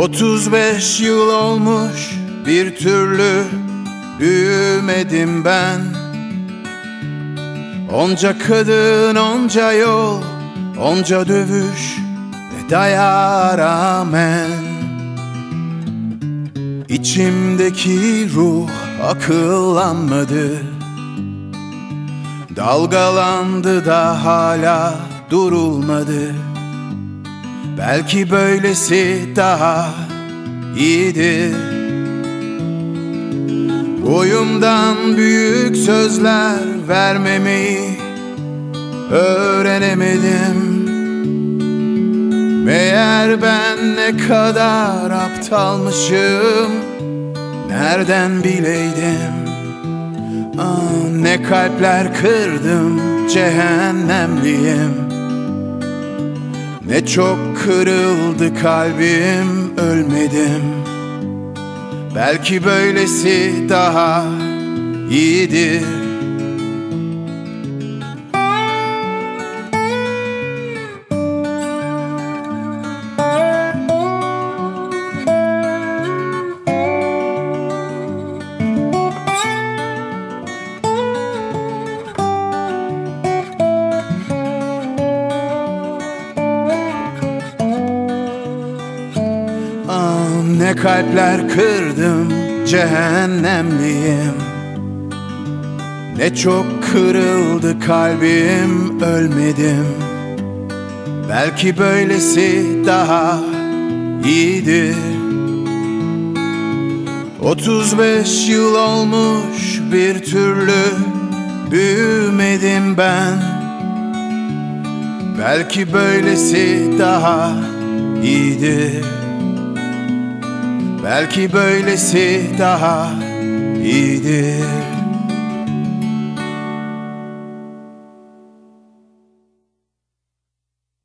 35 yıl olmuş bir türlü büyümedim ben. Onca kadın, onca yol, onca dövüş ve daya rağmen. İçimdeki ruh akıllanmadı. Dalgalandı da hala durulmadı Belki böylesi daha iyidir. Boyumdan büyük sözler vermemeyi öğrenemedim. Meğer ben ne kadar aptalmışım Nereden bileydim? Ah, Ne kalpler kırdım cehennemliyim Ne çok kırıldı kalbim ölmedim. Belki böylesi daha iyidir Ah, ne kalpler kırdım cehennemliyim. Ne çok kırıldı kalbim ölmedim. Belki böylesi daha iyidir. 35 yıl olmuş bir türlü büyümedim ben. Belki böylesi daha iyidir Belki böylesi daha iyidir